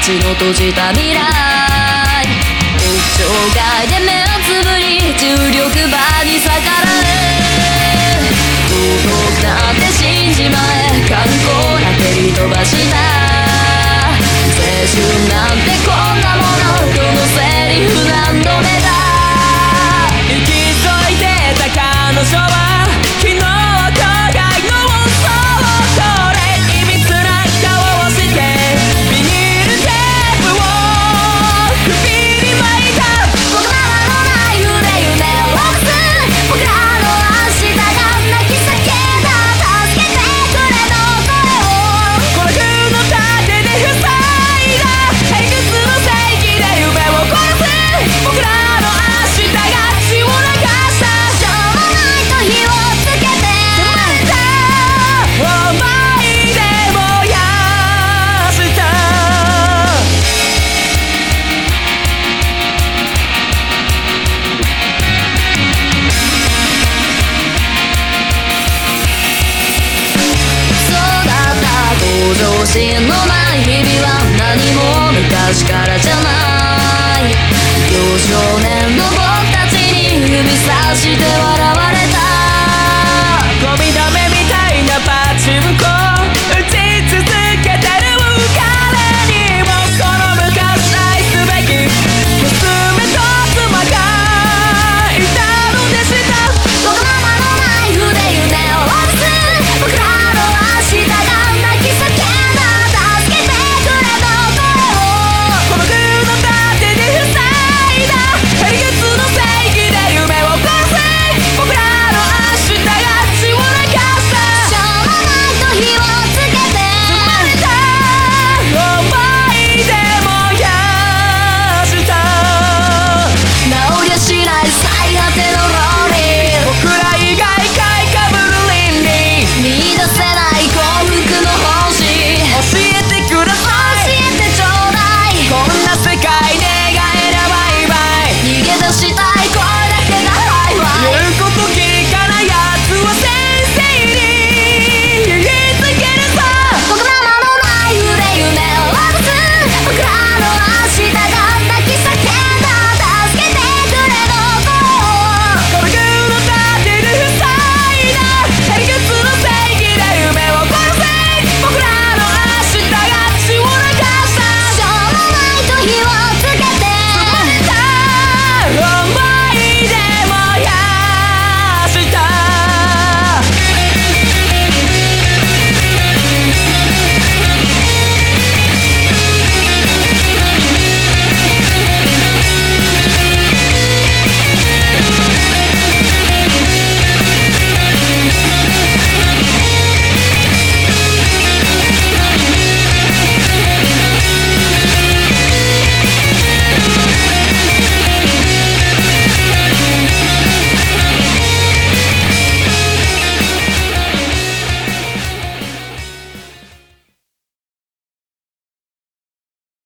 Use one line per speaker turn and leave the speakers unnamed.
ちの閉じた未来。障害で目をつぶり重力場に逆らえ常心のない日々は何も昔からじゃない。幼少年の僕たちに指さしては。